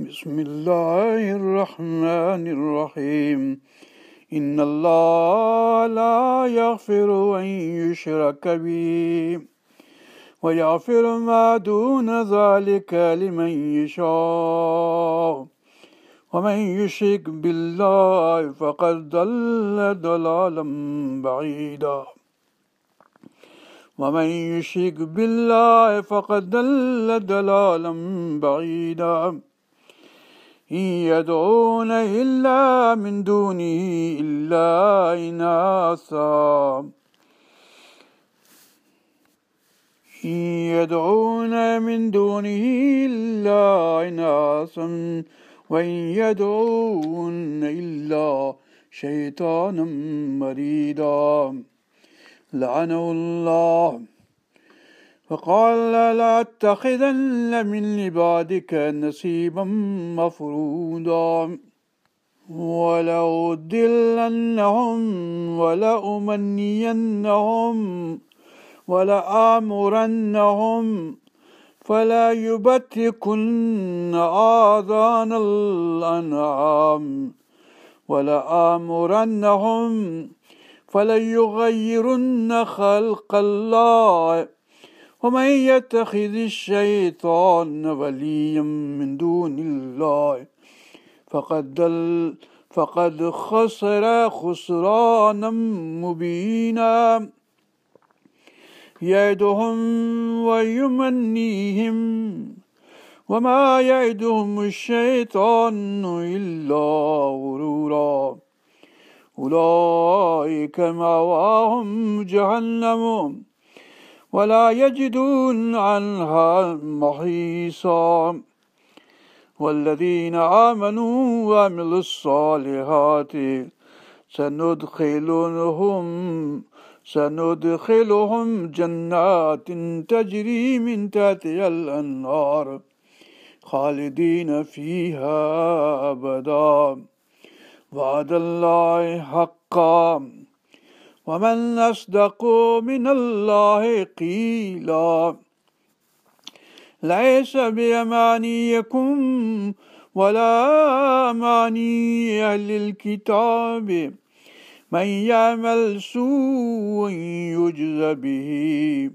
بسم الله الرحمن الرحيم إن الله لا يغفر أن يشرك به ويغفر ما دون ذلك لمن يشاء ومن يشرك بالله فقد ضل ضلالا بعيدا ومن يشرك بالله فقد ضل ضلالا بعيدا إن يدعون إلا من دونه إلا إناثا. إن يدعون من دونه إلا إناثا وإن يدعون إلا شيطانا مريدا. لعنه الله. فقال لا أتخذن من عبادك نصيبا مفروضا ولأضلنهم ولأمنينهم ولآمرنهم فلا يبتكن آذان الأنعام ولآمرنهم فليغيرن خلق الله ومن يتخذ الشيطان وليا من دون الله فقد دل فقد خسر خسرانا مبينا. يعدهم ويمنيهم وما يعدهم الشيطان إلا غرورا. أولئك مأواهم جهنم. ولا يجدون عنها محيصا. والذين آمنوا وعملوا الصالحات سندخلهم سندخلهم جنات تجري من تحتها الأنهار خالدين فيها أبدا. وعد الله حقا. ومن أصدق من الله قيلا ليس بأمانيكم ولا أماني أهل الكتاب من يعمل سوء يجز به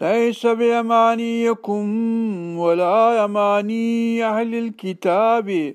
ليس بأمانيكم ولا أماني أهل الكتاب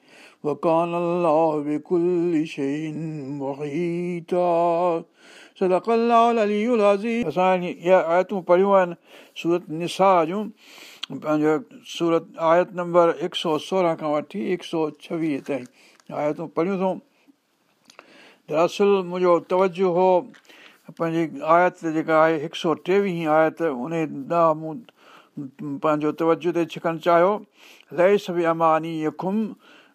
وكان الله بكل شيء محيطا صدق الله العلي العظيم असां इहा आयतूं पढ़ियूं आहिनि सूरत निसा जूं पंहिंजो सूरत आयत नंबर हिकु सौ सोरहं खां वठी हिकु सौ छवीह ताईं आयतूं पढ़ियूं अथऊं दरअसल मुंहिंजो तवजो हो पंहिंजी आयत जेका आहे हिकु सौ टेवीह आयत उन ॾांहुं मूं पंहिंजो तवजो ते छिकणु चाहियो लहे सभु अमानी यखुम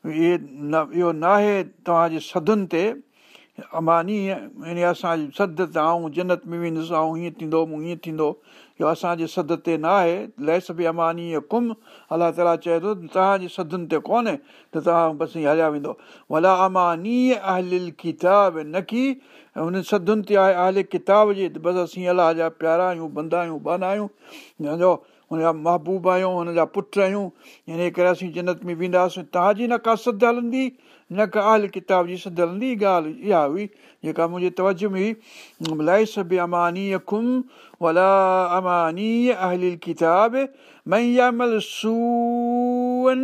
اهي نه اهو نه آهي توهان جي سدن تي. اماني يعني اسان جي سد تي آئون جنت ۾ ويندس ۽ هيئن ٿيندو مون هيئن ٿيندو. اهو اسان جي سد تي نه آهي ليس به اماني ڪم الله تالا چئي ٿو توهان جي سدن تي ڪونهي ته توهان بس هيئن هليا ويندو. ڀلا اماني اهلل ڪتاب نه ڪه هن سدن تي آهي اهل ڪتاب جي بس اسين الله جا پيارا آهيون بندا آهيون بانا آهيون هن جا محبوب آهيون هن جا پٽ آهيون. ان ڪري اسين جنت ۾ وينداسين. توهان جي نه ڪا سد هلندي نه ڪا اهل ڪتاب جي سد هلندي ڳالهه اها هئي. جيڪا منهنجي توجو ۾ هئي. لاءِ سڀ اماني کم ولا اماني اهل ڪتاب مئي عمل سوئن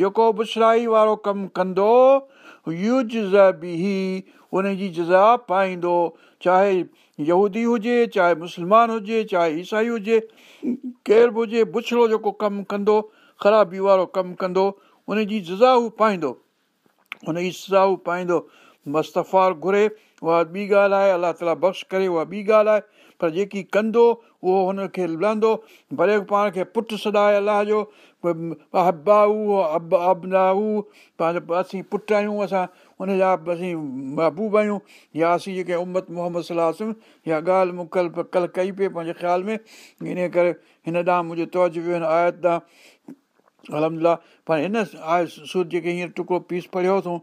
جيڪو بڇرائي وارو ڪم ڪندو يج به ان جي جزا پائيندو. چاهي يهودي هجي چاهي مسلمان هجي چاهي عيسائي هجي ڪير به هجي بڇڙو جيڪو ڪم ڪندو خرابي وارو ڪم ڪندو ان جي جزا هو پائيندو. ان جي سزا هو پائيندو. مستفار گهري اها ٻي ڳالهه آهي الله تالا بخش ڪري اها ٻي ڳالهه آهي. پر جيڪي ڪندو اهو هن کي لهندو ڀلي پاڻ کي پٽ سڏائي الله جو ابنائو پنهنجو اسين پٽ آهيون اسان هن جا اسين محبوب آهيون. يا اسين جيڪي امت محمد صلاح اها ڳالهه مڪل ڪلهه ڪئي پئي پنهنجي خيال ۾ ان ڪري هن ڏانهن منهنجو توجو ويو هن آيت ڏانهن. الهمدلا پر هن آهي سور جيڪي هينئر ٽڪڙو پيس پڙهيو اٿئون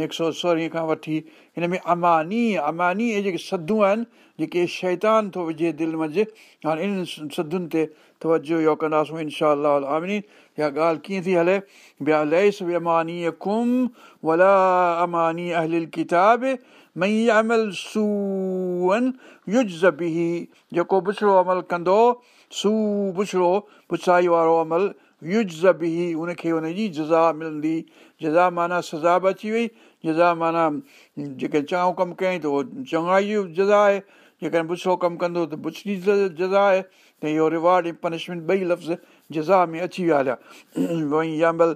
هڪ سؤ سورهين کان وٺي هن ۾ اماني اماني ۽ جيڪي سدون آهن جيڪي شيطان ٿو وجهي دل منجهه هاڻي انهن سدن تي توجو اهو ڪنداسون انشا اها ڳالهه ڪيئن ٿي هلي ٻيا ليس اماني ڪم ولا اماني اهلل ڪتاب مئي عمل سوئن يج به جيڪو بڇڙو عمل ڪندو سو بڇڙو پڇائي وارو عمل يج به ان کي ان جي جزا ملندي جزا معنيٰ سزا به اچي وئي جزا معنيٰ جيڪي چانو ڪم ڪيئين ته اهو چڱائي جزا آهي جيڪڏهن بڇڙو ڪم ڪندو ته بڇڙي جزا آهي ته اهو روارڊ ۽ پنشمينٽ ٻئي لفظ جزا ۾ اچي ويا هليا وئي عمل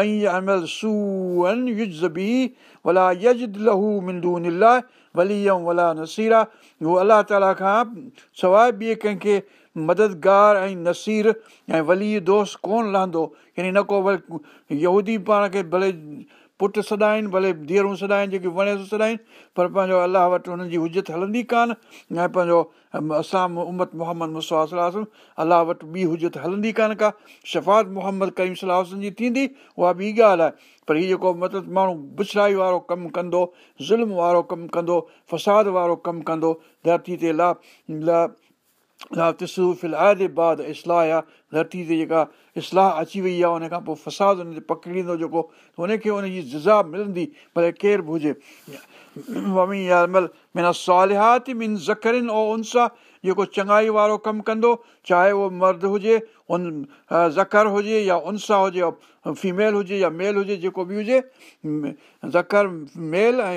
مئي عمل سوئن يج به ولا يج لهو مندو نلا ولي ولا نسيرا اهو الله تالا کان سواءِ ٻئي ڪنهن کي مددگار ۽ نسير ۽ ولي دوست ڪونه لهندو يعني نه ڪو ڀلي يهودي پاڻ کي ڀلي پٽ سڏائن ڀلي ڌيئرون سڏائن جيڪي وڻي ٿو سڏائن پر پنهنجو الله وٽ هنن جي حجت هلندي ڪانه ۽ پنهنجو اسان امت محمد مسلاهه الله وٽ ٻي حجت هلندي ڪانه ڪا شفات محمد ڪريم صلاح جي ٿيندي اها ٻي ڳالهه آهي. پر هيءُ جيڪو مطلب ماڻهو بڇڙائي وارو ڪم ڪندو ظلم وارو ڪم ڪندو فساد وارو ڪم ڪندو ڌرتي تي لا بعد اصلاح آهي ڌرتي تي جيڪا اصلاح اچي وئي آهي ان کان پوءِ فساد هن تي پڪڙيندو جيڪو هن کي هن جي ززا ملندي ڀلي ڪير به هجي من زڪرن او انسا جيڪو چڱائي وارو ڪم ڪندو چاهي اهو مرد هجي ان ذڪر هجي يا انسا هجي يا فيميل هجي يا ميل هجي جيڪو به هجي ذڪر ميل ۽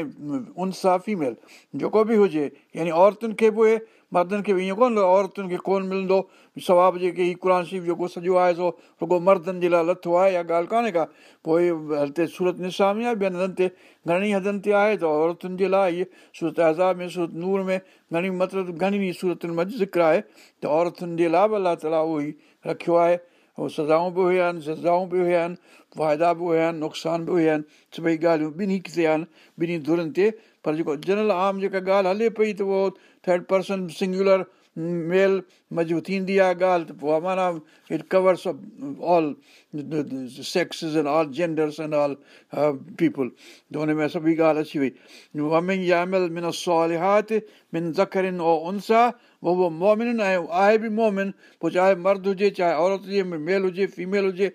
انسا فيميل جيڪو به هجي يعني عورتن کي به مردن کي به ائين ڪونه عورتن کي ڪونه ملندو. ثواب جيڪي هيءُ قر شيف جيڪو سڄو آهي سو رڳو مردن جي لاءِ لٿو آهي اها ڳالهه ڪانهي ڪا؟ پوءِ هتي سورت نسا ۾ آهي ٻين هنڌن تي گهڻن هنڌن تي آهي ته عورتن جي لاءِ اهي سورت عذاب ۾ سورت نور ۾ گهڻي مطلب گهڻي صورتن ۾ ذڪر آهي. ته عورتن جي لاءِ به الله تالا اهو ئي رکيو آهي. اهو سزائون به هئا آهن سزائون به هئا آهن فائدا به هئا آهن نقصان به هئا آهن. سڀئي ڳالهيون ٻنهي تي آهن ٻنهي ڌرن تي. پر جيڪو جنرل عام جيڪا ڳالهه هلي پئي ته اهو ٿرڊ پرسن سنگلر ميل مضبوط ٿيندي آهي ڳالهه ته پوءِ معنيٰ of course all sexes and all genders and all people ته هن ۾ سڀئي ڳالهه اچي وئي من سوالهات من زکرن او انسا اهو مومن ۽ آهي به مومن پوءِ چاهي مرد هجي چاهي عورت هجي ميل هجي فيميل هجي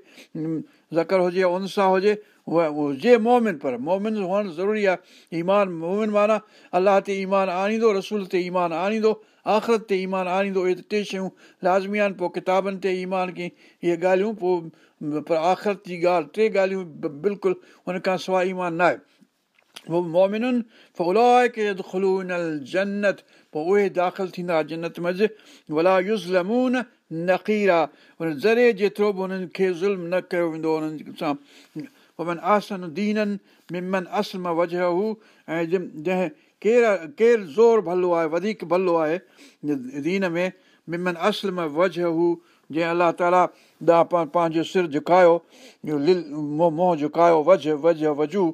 ذڪر هجي انسا هجي اها هجي مومن پر مومن هئڻ ضروري آهي ايمان مومن معنيٰ الله تي ايمان آڻيندو رسول تي ايمان آڻيندو آخرت تي ايمان آڻيندو اهي ته ٽي شيون لازمي آهن پوءِ ڪتابن تي ايمان ڪئي اهي ڳالهيون پوءِ پر آخرت جي ڳالهه ٽي ڳالهيون بلڪل هن کان سواءِ ايمان نه آهي. اهو مومنن جنت پوءِ اهي داخل ٿيندا جنت ولا يزلمون نقير آهي زري جيترو به هنن کي ظلم نه ڪيو ويندو هنن سان آسن دينن ممن آسام وجهه هو ۽ جنهن ڪير ڪير زور ڀلو آهي وڌيڪ ڀلو آهي دين ۾ ممن اسلم وجهه هو جنهن الله تالا ڏانهن پنهنجو سر جهڪايو موهه موهه جهڪايو وج وج وجو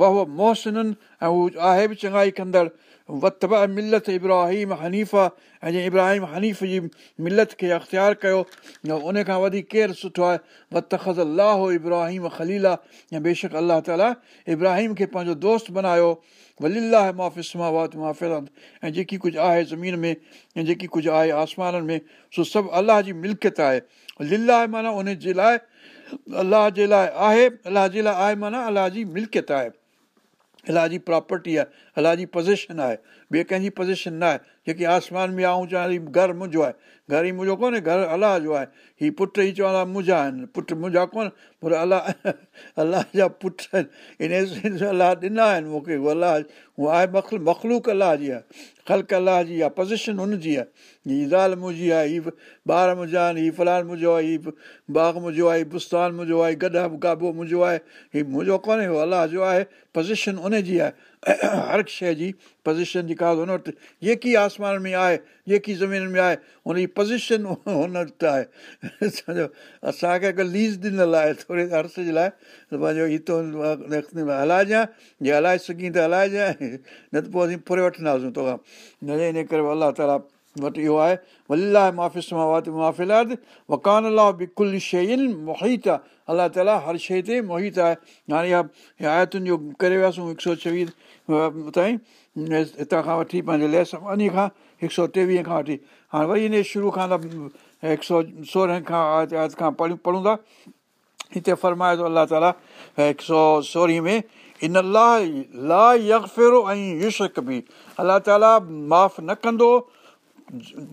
وه موهسنن ۽ هو آهي به چڱائي ڪندڙ وت ملت ابراهيم هنيفا ۽ جنهن ابراهيم حنيف جي ملت کي اختيار ڪيو ان کان وڌيڪ ڪير سٺو آهي وت خز الله ابراهيم خليلا ۽ بيشڪ الله تالا ابراهيم کي پنهنجو دوست بنايو وليلا مافسما وات مافل ۽ جيڪي ڪجهه آهي زمين ۾۽ جيڪي ڪجهه آهي آسمانن ۾ سو سڀ الله جي ملڪيت آهي للا معنيٰ ان جي لاءِ الله جي لاءِ آهي الله جي لاءِ آهي معنيٰ الله جي ملڪيت آهي अलाह जी प्रॉपर्टी आहे अलाह जी पोज़ीशन आहे ٻئي ڪنهن جي پوزيشن نه آهي. جيڪي آسمان ۾ آئون چوان گهر منهنجو آهي. گهر ئي منهنجو ڪونهي گهر الله جو آهي. هيءَ پٽ ئي چوندا منهنجا آهن. پٽ منهنجا ڪونه پر الله الله جا پٽ آهن. ان الله ڏنا آهن مون کي. اهو الله اهو آهي مخلو مخلوڪ الله جي آهي. خلق الله جي آهي پوزيشن هن جي آهي. هيءَ زال منهنجي آهي هيءَ ٻار منهنجا آهن هيءَ فلاڻ منهنجو آهي هيءَ باغ منهنجو آهي هيءَ بستان منهنجو آهي گڏا گابو منهنجو آهي. هيءَ منهنجو ڪونهي اهو الله جو آهي. پوزيشن ان جي آهي هر شيءِ جي پوزيشن جيڪا هن وٽ جيڪي آسمان ۾ آهي جيڪي زمين ۾ آهي هن جي پوزيشن هن وٽ آهي. سمجهو اسان کي اگر ليز ڏنل آهي ٿوري ارس جي لاءِ پنهنجو هتو هلائجانئ جي هلائي سگهين ته هلائجانئ نه ته پوءِ اسين فري وٺنداسين توکان. نه ان ڪري الله تالا وٽ اهو آهي ولاهه مافس مان وات مافلات وڪان الله به ڪل شيءِ موهت. آهي الله تالا هر شيءِ تي موهت آهي. هاڻي اها آيتن جو ڪري وياسين هڪ سؤ ڇويهه تائين هتان کان وٺي پنهنجي لهس وڃي کان هڪ سؤ ٽيويهه کان وٺي هاڻي وري ان شروع کان ته هڪ سؤ سورهن کان پڙهون ٿا هتي فرمائي ٿو الله تالا هڪ سؤ سورهين ۾ ان الله لا يڪفرو ۽ يشڪ به الله تالا معاف نه ڪندو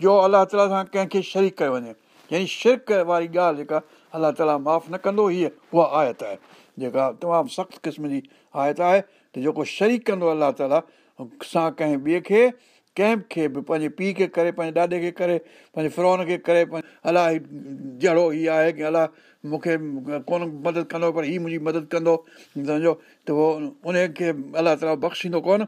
جو الله تالا سان ڪنهن کي شريڪ ڪيو وڃي يعني شرڪ واري ڳالهه جيڪا الله تالا معاف نه ڪندو هيءَ اها آيت آهي جيڪا تمام سخت قسم جي آيت آهي ته جيڪو شريڪ ڪندو الله تالا سان ڪنهن ٻئي کي ڪنهن کي به پنهنجي پيءُ کي ڪري پنهنجي ڏاڏي کي ڪري پنهنجي فرون کي ڪري الله جهڙو هيءَ آهي ڪه الله مون کي ڪونه مدد ڪندو پر هيءَ منهنجي مدد ڪندو. سمجهو؟ ته اهو ان کي الله تالا بخشيندو ڪونه.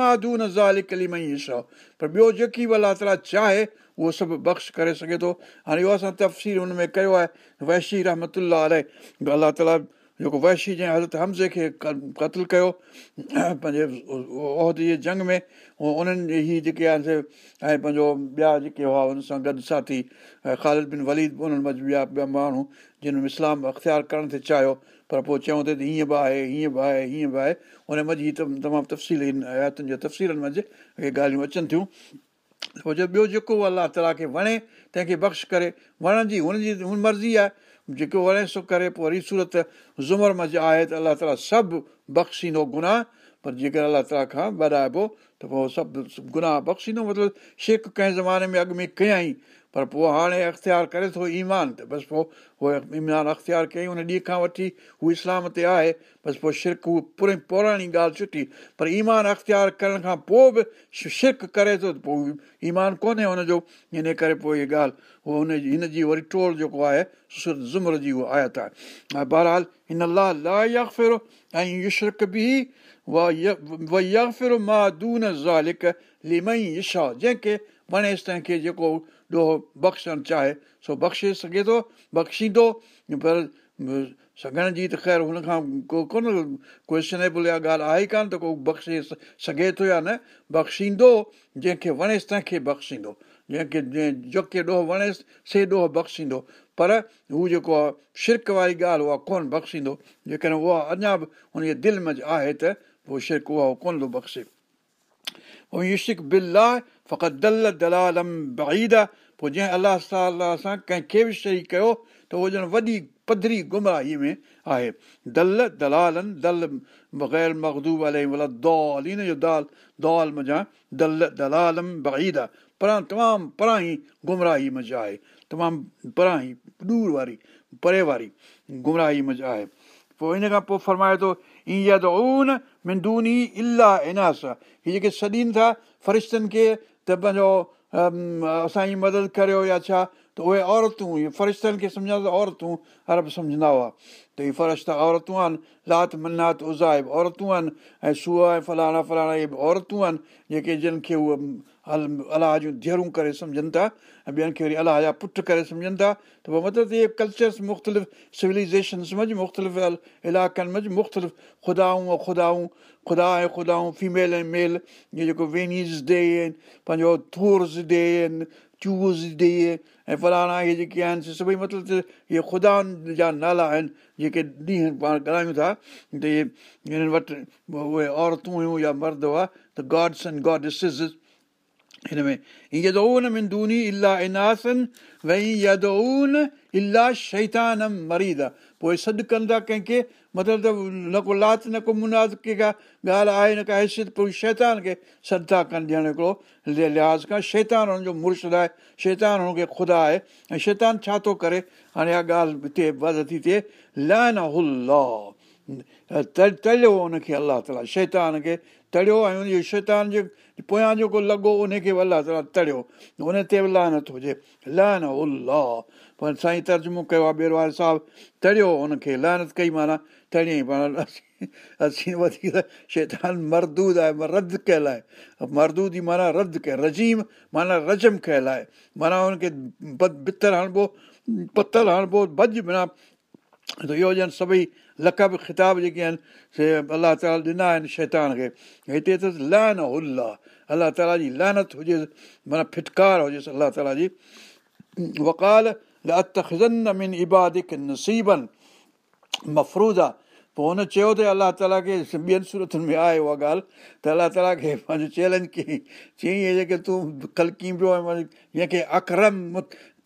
ماڌو نه زال ايشا پر ٻيو جيڪي به الله تالا چاهي اهو سڀ بخش ڪري سگهي ٿو. هاڻي اهو اسان تفصيل هن ۾ ڪيو آهي ويشي رحمت الله. تالا جيڪو ويشي جنهن حضرت همزي کي قتل ڪيو. پنهنجي اهد جي جنگ ۾ انهن هيءَ جيڪي آهن ۽ پنهنجو ٻيا جيڪي هئا هن سان گڏ ساٿي خالد بن وليد به انهن منجهه ٻيا ٻيا ماڻهو جن اسلام اختيار ڪرڻ تي چاهيو. پر پوءِ چيون ته هيئن به آهي هيئن به آهي هيئن به آهي. ان منجهه هيءَ تمام تفصيل آهن جي تفصيلن منجهه اهي ڳالهيون اچن ٿيون. پوءِ جو ٻيو جيڪو الله تالا کي وڻي تنهن کي بخش ڪري وڻڻ جي هن جي هن مرضي آهي جيڪو وڻي سو ڪري پوءِ وري سورت زمر منجهه آهي ته الله تالا سڀ بخشيندو گناهه پر جيڪر الله تالا کان ٻاهرائبو ته پوءِ سڀ گناهه بخشيندو مطلب شيخ ڪنهن زماني ۾ اڳ ۾ ڪيئين پر پوءِ هاڻي اختيار ڪري ٿو ايمان ته بس پوءِ اهي ايمان اختيار ڪيئين ان ڏينهن کان وٺي هو اسلام تي آهي بس پوءِ شرڪ هو پوري پراڻي ڳالهه سٺي. پر ايمان اختيار ڪرڻ کان پوءِ به شرڪ ڪري ٿو ته پوءِ ايمان ڪونهي هن جو ان ڪري پوءِ اها ڳالهه اهو هن جي هن جي وري ٽول جيڪو آهي زمر جي اها آيت آهي. بهرحال هن لا يفرو ۽ يشرڪ به جنهن کي وڻيس تنهن کي جيڪو ڏوهو بخشڻ چاهي سو بخشي سگهي ٿو بخشيندو پر سگهڻ جي ته خير هن کان ڪو ڪونه ڪويشنيبل اها ڳالهه آهي ئي ڪانه ته ڪو بخشي سگهي ٿو يا نه بخشيندو جنهن کي وڻيس تنهن کي بخشيندو جنهن کي جنهن جوڪي ڏوهو وڻيس سي ڏوهو بخشيندو پر هو جيڪو آهي شرڪ واري ڳالهه اها ڪونه بخشيندو جيڪڏهن اها اڃا به هن جي دل ۾ آهي ته پوءِ شرڪ اها ڪونه ٿو بخشي پوءِ اشڪ بل آهي فقط دل دلالم بئيد آهي ڪنهن کي به گمراهيءَ ۾ تمام پران ئي گمراهي مز آهي تمام پران ئي ڏور واري پري واري گمراهي مز آهي پوءِ ان کان پوءِ فرمائي ٿو اون مندوني الاهه اناس هيءَ جيڪي سڏين ٿا فرشتن کي ته پنهنجو اسان جي مدد ڪريو يا ڇا ته اهي عورتون اهي فرشتن کي سمجهندا ته عورتون ارب سمجهندا هئا ته اهي فرشتا عورتون آهن لات منات ازائب عورتون آهن ۽ سوءَ ۽ فلاڻا فلاڻا اهي عورتون آهن جيڪي جن کي اهي ال الله جون ڌيئرون ڪري سمجهن ٿا ۽ ٻين کي وري الله جا پٽ ڪري سمجهن ٿا ته پوءِ مطلب اهي ڪلچرس مختلف سولائزيشنس منجهه مختلف علائقن منجهه مختلف خدائون ۽ خدائون خدا ۽ خدائون فيميل ۽ ميل اهي جيڪو وينيز ڊي آهن پنهنجو ٿورس ڊي آهن چوز ڊي ۽ فلاڻا اهي جيڪي آهن سڀئي مطلب اهي خدان جا نالا آهن جيڪي ڏينهن پاڻ ڳالهايون ٿا ته اهي هنن وٽ اهي عورتون هيون يا مرد هئا ته گاڊس اينڊ گاڊسس هن ۾ يدون مندوني الاهه اناسن وئي يدون الاهه شيطان مريد پوءِ سڏ ڪن ٿا ڪنهن کي مطلب ته نه ڪو لات نه ڪو مناز ڪي ڪا ڳالهه آهي نه ڪا حيثيت پوءِ شيطان کي سڏ ٿا ڪن ڄڻ هڪڙو لحاظ کان شيطان هن جو مرشد آهي شيطان هن کي خدا آهي ۽ شيطان ڇا ٿو ڪري هاڻي اها ڳالهه هتي وڌ ٿي ٿئي لائن تليو هن کي الله تالا شيطان کي تڙيو ۽ ان جي شيطان جي پويان جيڪو لڳو ان کي به الله تڙيو. ان تي به لعنت هجي. لائن الا پر سائين ترجمو ڪيو آهي ٻير واري صاحب تڙيو هن کي لعنت ڪئي معنيٰ پاڻ اسين وڌيڪ شيطان مردود آهي رد ڪيل آهي. مردود معنيٰ رد ڪيل رجيم معنيٰ رجم ڪيل آهي. معنيٰ هن کي بتر هڻبو پتل هڻبو ڀڄ بنا ته اهو ڄڻ سڀئي لقب خطاب جيڪي آهن سي الله تالا ڏنا آهن شيطان کي. هتي ته لائن الا الله تالا جي لعنت هجيس معنيٰ ڦٽڪار هجيس الله تالا جي. وڪال من ابادڪ نسيبن مفروز. آهي پوءِ هن چيو ته الله تالا کي ٻين صورتن ۾ آهي اها ڳالهه ته الله تالا کي پنهنجو چئلينج چيئين اهي جيڪي تون ڪلڪي پيو جنهن کي اکرم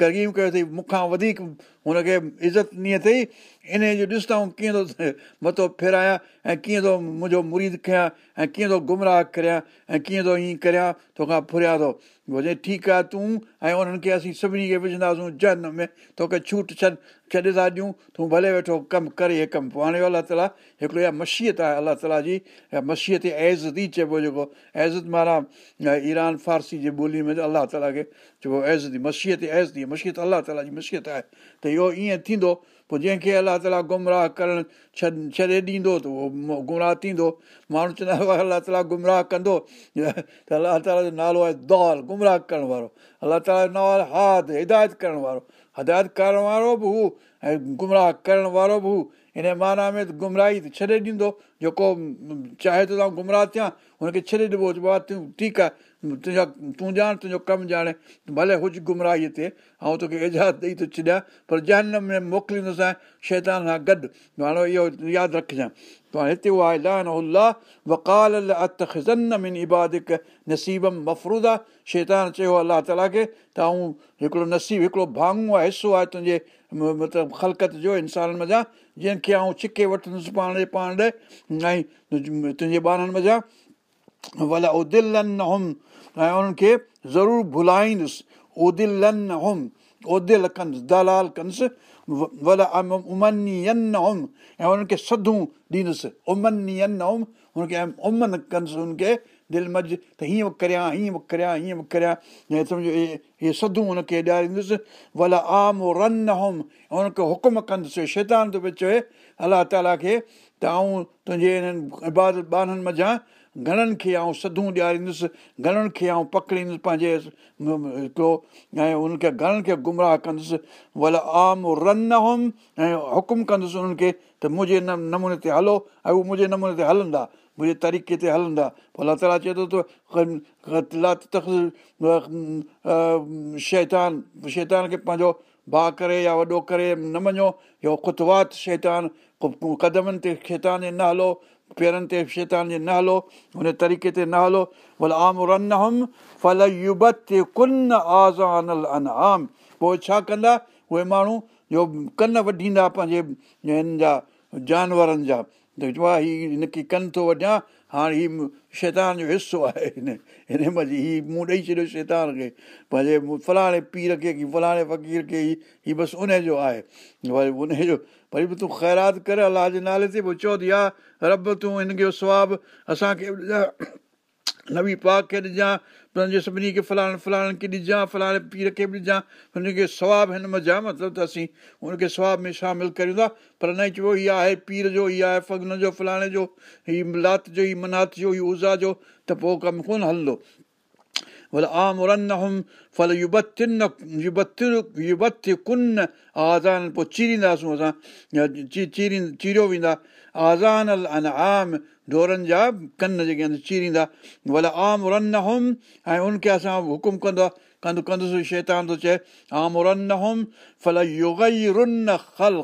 ڪريم ڪيو اٿئي مون کان وڌيڪ هن کي عزت ڏني اٿئي ان جو ڏسندا ڪيئن ٿو مٿو فيرايان ۽ ڪيئن ٿو منهنجو مريد ڪيان ۽ ڪيئن ٿو گمراهه ڪريان ۽ ڪيئن ٿو ائين ڪريان توکان فريا ٿو. هجي ٺيڪ آهي تون ۽ انهن کي اسين سڀني کي وجهنداسين جن ۾. توکي ڇوٽ ڇڏ ڇڏي ٿا ڏيون. تون ڀلي ويٺو ڪم ڪري اهي ڪم پوءِ هاڻي الله تالا هڪڙو اها مشيهت آهي الله تالا جي. مشيهت ايزت ئي چئبو جيڪو ايزت معنيٰ ايران فارسي جي ٻولي ۾ الله تالا کي چئبو ايزت مشيهت ايز مشيهت الله تالا جي مشيهت آهي. ته اهو ائين ٿيندو پوءِ جنهن کي الله تالا گمراهه ڪرڻ ڇڏ ڇڏي ڏيندو ته اهو گمراهه ٿيندو. ماڻهو چوندا الله تالا گمراهه ڪندو. ته الله تالا جو نالو آهي دول گمراهه ڪرڻ وارو. الله تالا جو نالو آهي هاد هدايت ڪرڻ وارو. هدايت ڪرڻ وارو به هو ۽ گمراهه ڪرڻ وارو به هو. هن معنيٰ ۾ ته گمراهي ڇڏي ڏيندو. جيڪو چاهي ته گمراهه ٿيان هن کي ڇڏي ڏبو چئبو آهي تون ٺيڪ آهي تنهنجا تون ڄاڻ تنهنجو ڪم ڄاڻي ڀلي هج گمراهيءَ تي ۽ توکي اجازت ڏيئي ٿو ڇڏيان پر جنهن ۾ موڪليندس ۽ شيطان سان گڏ هاڻي اهو ياد رکجانءِ ته هتي اها آهي وڪال من ابادڪ نسيبم مفرود آهي شيطان چيو الله تالا کي ته ۽ هڪڙو نصيب هڪڙو ڀاڱو آهي حصو آهي تنهنجي مطلب خلڪت جو انسانن مزا جنهن کي آئون ڇڪي وٺندس پاڻ ڏي پاڻ ڏي ۽ تنهنجي ٻارن مزا ڀلا ادلن هم ۽ انهن کي ضرور ڀلائيندس ادلن هم ادل ڪندس دلال ڪندس ڀلا امني هم ۽ انهن کي سڌون ڏيندس امني هم هن کي امن ڪندس هن کي دل مج ته هيئن ڪريان هيئن ڪريان هيئن ڪريان ۽ سمجهو اهي سڌون هن کي ڏياريندس ڀلا عام رن هم ۽ هن کي حڪم ڪندس شيطان ٿو پيو چئي الله تالا کي ته آئون تنهنجي هنن عبادت ٻارن منجهان گهڻن کي آئون سڌون ڏياريندس گهڻن کي آئون پڪڙيندس پنهنجي هڪڙو ۽ ان کي گهڻن کي گمراهه ڪندس. ڀلا عام رن هئم ۽ حڪم ڪندس انهن کي ته منهنجي نه نموني تي هلو ۽ اهي منهنجي نموني تي هلندا منهنجي طريقي تي هلندا. الله تالا چئي ٿو ته شيطان شيطان کي پنهنجو ڀاءُ ڪري يا وڏو ڪري نه مڃو. اهو ختوات شيطان قدمن تي شيطان نه هلو پيرن تي شيطان جي نه هلو هن طريقي تي نه هلو ڀلا عام رن هم ڦل ڪن آزان ان عام پوءِ ڇا ڪندا؟ اهي ماڻهو جو ڪن وڍيندا پنهنجي هن جا جانورن جا. ته آهي هيءُ هن کي ڪن ٿو وڍيان هاڻي هيءُ شيطان جو حصو آهي هن هن مزي هيءُ مون ڏيئي ڇڏيو شيطان کي. پنهنجي فلاڻي پير کي ڪه فلاڻي فقير کي هيءُ بس ان جو آهي. وري ان جو وري به تون خيرات ڪر الله جي نالي تي پوءِ چئو ٿي ها رب تون هن جو سواب اسان کي نبي پاڪ کي ڏجان پنهنجي سڀني کي فلاڻي فلاڻي کي ڏجان فلاڻي پير کي به ڏجان. هن کي ثواب هن مزا مطلب ته اسين هن کي ثواب ۾ شامل ڪريون ٿا. پر نه چئبو هيءَ آهي پير جو هيءَ آهي فگن جو فلاڻي جو هيءُ لات جو هيءُ منات جو هيءُ ازا جو ته پوءِ ڪم ڪونه هلندو ڀلا عام رن هم ڦل ڪن آزان پوءِ چيرينداسين اسان چيري چيريو ويندا آزان ال ان عام ڍورن جا ڪن جيڪي آهن چيريندا ڀلا عام رن هم ۽ ان کي اسان حڪم ڪندو ڪند ڪندس شيطان ٿو چئي آمرن هوم ڦل رن خل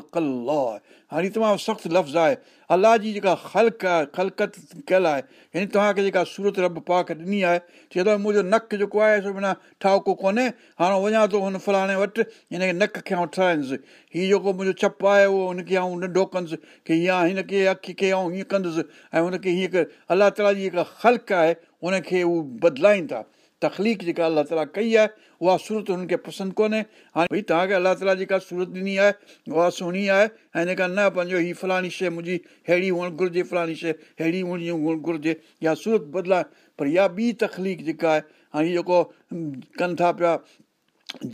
هاڻي تمام سخت لفظ آهي. الله جي جيڪا خلق آهي خلڪت ڪيل آهي. يعني توهان کي جيڪا سورت رب پاڪ ڏني آهي چئي ٿو منهنجو نڪ جيڪو آهي سو معنيٰ ٺاهڪو ڪونهي. هاڻي وڃان ٿو هن فلاڻي وٽ هن کي نڪ کي آئون ٺارائيندس هيءُ جيڪو منهنجو چپ آهي اهو هن کي آئون ننڍو ڪندس ڪه يا هن کي اک کي آئون هيئن ڪندس. ۽ هن کي هيئن الله تالا جي جيڪا خلق آهي ان کي اهي بدلائن ٿا تکليق جيڪا الله تالا ڪئي آهي اها سورت هنن کي پسند ڪونهي. هاڻي ڀئي توهان کي الله تالا جيڪا سورت ڏني آهي اها سهڻي آهي ۽ کان نه پنهنجو هيءَ فلاڻي شيءِ منهنجي اهڙي هئڻ گهرجي فلاڻي شيءِ اهڙي هئڻ گهرجي يا سورت بدلائي پر اها ٻي تکليق جيڪا آهي هاڻي جيڪو ڪن ٿا پيا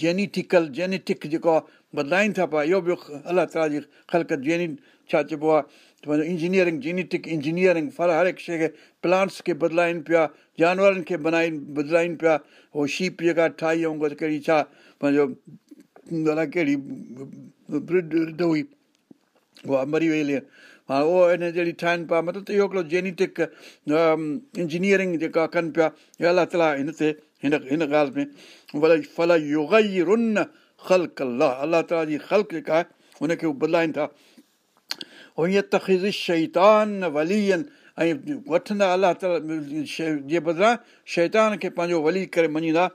جينٽڪل جينيٽڪ جيڪو آهي بدلائن ٿا پيا اهو به الله تالا جي خلق جيني ڇا چئبو آهي پنهنجو انجنيئرنگ جينيٽڪ انجنيئرنگ ڦر هر هڪ شيءِ کي پلانٽس کي بدلائن پيا جانورن کي بنائن بدلائن پيا اهو شيپ جيڪا ٺاهي ۽ ڪهڙي ڇا پنهنجو الائي ڪهڙي رڊ هئي اها مري وئي هلي ها اهو ان جهڙي ٺاهين پيا مطلب ته اهو هڪڙو جينيٽڪ انجنيئرنگ جيڪا ڪن پيا اها الله تالا هن تي هن هن ڳالهه ۾ ڀلي ڦل يوگئي رن خلق الله الله تالا جي خلق جيڪا آهي هن کي اهي بدلائن ٿا تخز شيطان وليئن ۽ وٺندا الله تالا جي بدران شيطان کي پنهنجو ولي ڪري مڃيندا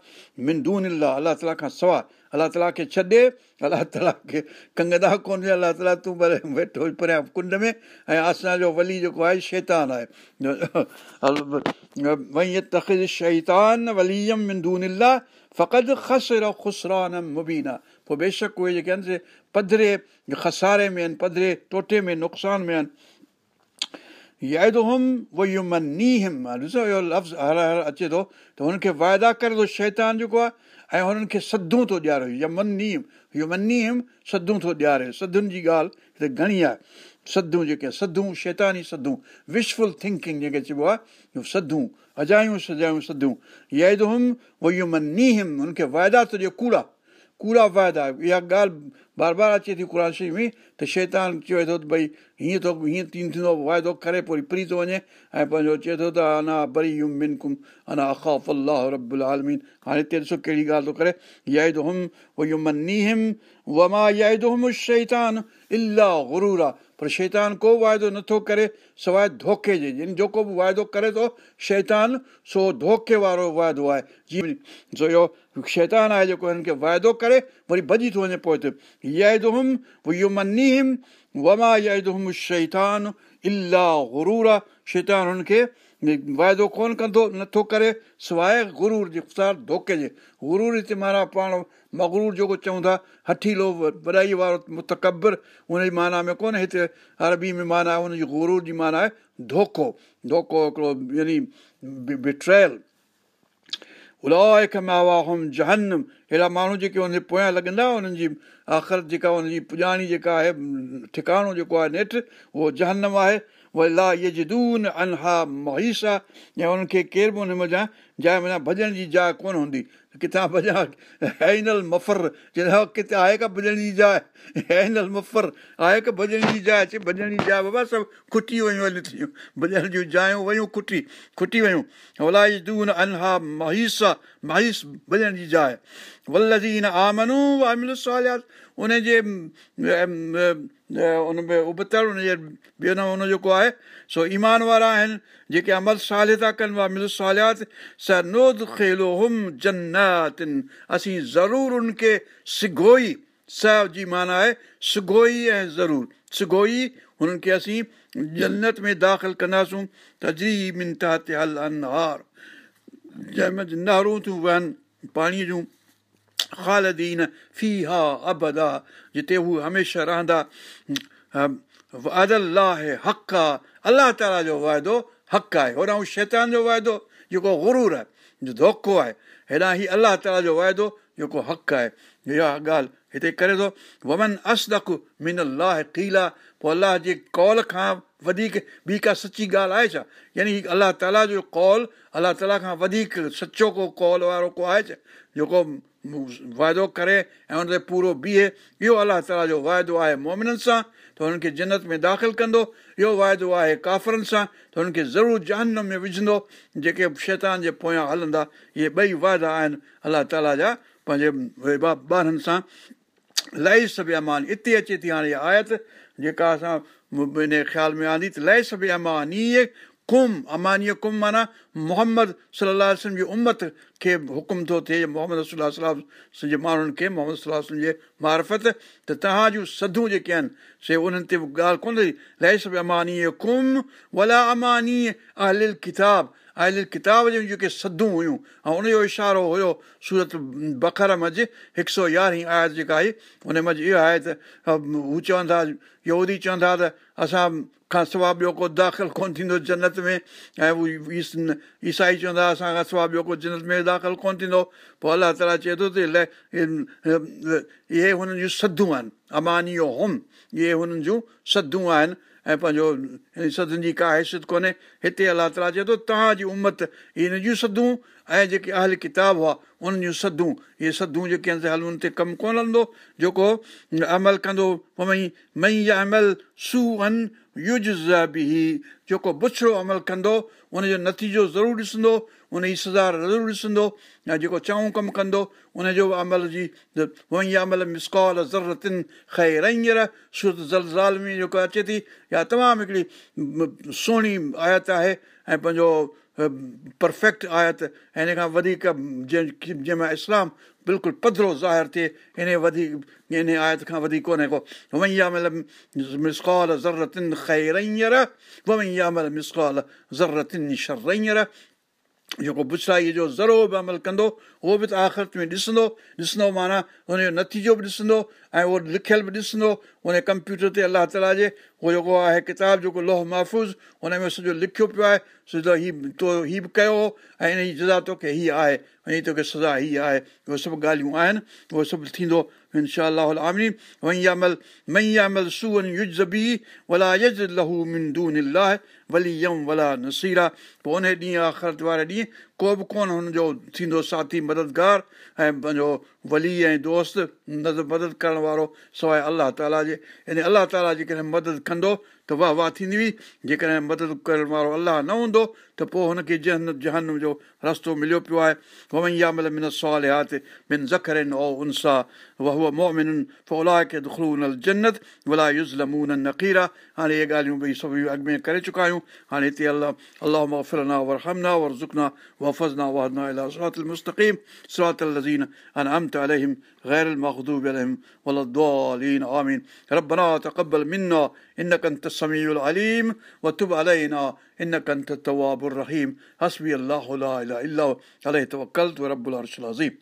مندون الله تالا کان سواءِ الله تالا کي ڇڏي الله تالا کي ڪنگدا ڪونهي الله تالا تون ڀلي ويٺو پريان ڪنڊ ۾۽ اسان جو ولي جيڪو آهي شيطان آهي تخز شيطان وليئم مندون الله فقط خسر خسران مبين پوءِ بيشڪ اهي جيڪي آهن سي پڌري کساري ۾ آهن پڌري ٽوٽي ۾ نقصان ۾ آهن ڏسو اهو لفظ هر هر اچي ٿو ته هن کي وائدا ڪري ٿو شيطان جيڪو آهي ۽ هنن کي سدون ٿو ڏياري يمن نيم يمن نيم سدون ٿو ڏياري سدن جي ڳالهه هتي گهڻي آهي سدون جيڪي سدون شيتاني سدون وشفل ٿنڪنگ جيڪي چئبو آهي سدون اجايون سجايون سدون يدم ويمني هم هن کي وائدا ٿو ڏيو ڪوڙا ڪوڙا وائدا اها ڳالهه بار بار اچي ٿي قر شريف ۾ ته شيطان چوي ٿو ته ڀئي هيئن ٿو هيئن ٿيندو واعدو ڪري پوءِ وري پري ٿو وڃي ۽ پنهنجو چئي ٿو ته انا بري من ڪم انا اخاف الله ربل آلمين هاڻي هتي ڏسو ڪهڙي ڳالهه ٿو ڪري الاهه گرور آهي پر شيطان ڪو واعدو نٿو ڪري سواءِ ڌوکي جيڪو به واعدو ڪري ٿو شيطان سو ڌوکي وارو واعدو آهي. جيئن سو اهو شيطان آهي جيڪو هنن کي واعدو ڪري وري ڀڄي ٿو وڃي پوءِ وما شيطان الاهه آهي شيطان هنن کي واعدو ڪونه ڪندو نٿو ڪري سواءِ گرور جي ڌوکي جي گرور هتي معنيٰ پاڻ مگرور جيڪو چئون ٿا هٺيلو وڏائي وارو متڪبر هن جي معنيٰ ۾ ڪونهي هتي عربي ۾ معنيٰ آهي هن جي گرور جي معنيٰ آهي ڌوکو ڌوکو هڪڙو يعني ماوا هوم جهنم اهڙا ماڻهو جيڪي هن جي پويان لڳندا هنن جي آخر جيڪا هن جي پڄاڻي جيڪا آهي ٺڪاڻو جيڪو آهي نيٺ اهو جهنم آهي لا يجدون انها مهيس آهي يا هنن کي ڪير به هن مزا جاءِ معنيٰ ڀڄڻ جي جاءِ ڪونه هوندي ڪٿان جي جاءِ هينل مفر آهي ڪا ڀڄڻ جي جاءِ ڀڄڻ جي جاءِ بابا سڀ کٽي ويون ڀڄڻ جون جايون ويون کٽي کٽي ويون ڀڄڻ جي جاءِ ولزين آمنو عامل ساليات ان جي ابتڙ جيڪو آهي سو ايمان وارا آهن جيڪي عمل سالي ٿا ڪن مل ساليات جناتن اسين ضرور ان کي سگوئي س جي معنيٰ آهي سگوئي ۽ ضرور سگوئي هنن کي اسين جنت ۾ داخل ڪنداسون جنهن ۾ نهرون ٿيون وهن پاڻيءَ جون خالدين في ها ابد جتي هو هميشه رهندا آهي حق آهي الله تالا جو واعدو حق آهي هوڏان شيطان جو واعدو جيڪو گرور آهي جو ڌوکو آهي هيڏان هي الله تالا جو واعدو جيڪو حق آهي اها ڳالهه هتي ڪري ٿو ومن اسدڪ من الله ڪيلا پوءِ الله جي ڪول کان وڌيڪ ٻي ڪا سچي ڳالهه آهي ڇا يعني الله تالا جو ڪول الله تالا کان وڌيڪ سچو ڪو ڪول وارو ڪو آهي ڇا جيڪو واعدو ڪري ۽ هن تي پورو بيهي اهو الله تالا جو واعدو آهي مومنن سان ته هنن کي جنت ۾ داخل ڪندو اهو واعدو آهي ڪافرن سان ته هنن کي ضرور جنهن ۾ وجهندو جيڪي شيطان جي پويان هلندا اهي ٻئي وائدا آهن الله تالا جا پنهنجي ٻارن سان لهي سڀ امان هتي اچي ٿي هاڻي اها آيت جيڪا اسان ان خيال ۾ آندي ته لهي سڀ ائين ڪم امانيءَ ڪم معنيٰ محمد صلاح امت کي حڪم ٿو ٿئي محمد صلاح جي ماڻهن کي محمد صلاح جي معرفت ته توهان جون سڌون جيڪي آهن سي انهن تي ڳالهه ڪونه ٿي اهلل ڪتاب جون جيڪي سڌون هيون ۽ ان جو اشارو هيو سورت بکر منجهه هڪ سؤ يارهين آيت جيڪا آئي ان منجهه اهو آهي ته هو چوندا يودي چوندا ته اسان کان سواءِ ٻيو ڪو داخل ڪونه ٿيندو جنت ۾۽ اهو عيسائي چوندا اسان کان سواءِ ٻيو ڪو جنت ۾ داخل ڪونه ٿيندو. پوءِ الله تالا چئي ٿو ته اهي هنن جون سڌون آهن اماني هوم اهي هنن جون سڌون آهن ۽ پنهنجو سدن جي ڪا حيثيت ڪونهي. هتي الله تالا چئي ٿو توهان جي امت هن جون سڌون ۽ جيڪي اهل ڪتاب هئا انهن جون سڌون اهي سڌون جيڪي آهن هل هن تي ڪم ڪونه هلندو. جيڪو عمل ڪندو مئي مئي عمل سو ان يج به جيڪو بڇڙو عمل ڪندو ان جو نتيجو ضرور ڏسندو ان جي سزا ضرور ڏسندو ۽ جيڪو چئون ڪم ڪندو ان جو عمل جي وئي عمل مسڪال ضرورتن خير هينئر سورت زلزال ۾ جيڪو اچي ٿي يا تمام هڪڙي سهڻي آيت آهي ۽ پنهنجو پرفيڪٽ آيت ۽ هن کان وڌيڪ جنهن جنهن ۾ اسلام بلڪل پڌرو ظاهر ٿئي ان وڌيڪ ان آيت کان وڌيڪ ڪونهي ڪو. وئي مهل مسڪال ضرورتن خير وئي مهل مسڪال ضرورتن شر جيڪو بڇڙائيءَ جو زرو به عمل ڪندو اهو به ته آخرت ۾ ڏسندو. ڏسندو معنيٰ هن جو نتيجو به ڏسندو ۽ اهو لکيل به ڏسندو. ان ڪمپيوٽر تي الله تالا جي اهو جيڪو آهي ڪتاب جيڪو لوهه محفوظ هن ۾ سڄو لکيو پيو آهي هيءُ تو هيءُ به ڪيو ۽ ان جي جزا توکي هيءَ آهي ۽ توکي سزا هيءَ آهي. اهي سڀ ڳالهيون آهن اهو سڀ ٿيندو انشا آمني مئي عمل سوئن يج بي ولا يج لهو مندون لاءِ ولي يم ولا نسيرا پوءِ ان ڏينهن آخرت واري ڏينهن ڪو به ڪونه هن جو ٿيندو ساٿي مددگار ۽ پنهنجو ولي ۽ دوست مدد ڪرڻ وارو سواءِ الله تالا جي يعني الله تالا جيڪڏهن مدد ڪندو ته واهه واهه ٿيندي هئي جيڪڏهن مدد ڪرڻ وارو الله نه هوندو त पोइ हुनखे जहन जहन जो रस्तो मिलियो पियो आहे वमैया मिन सुवाल हाथ मिन ज़खरनि ओ उनसा वह मोमिन फौला खे दुखलून जन्नत वला युज़लमून नक़ीरा हाणे इहे ॻाल्हियूं भई सभु अॻु में करे चुका आहियूं हाणे हिते अलाह अलाह मफ़िरना वरहमना वरज़ुकना वफ़ज़ना वहदना इला सिरात المستقيم صراط الذين أنعمت عليهم غير المغضوب عليهم ولا الضالين آمين ربنا تقبل منا إنك أنت السميع العليم وتب علينا إنك أنت التواب الرحيم. حسبي الله لا إله إلا هو. عليه توكلت ورب العرش العظيم.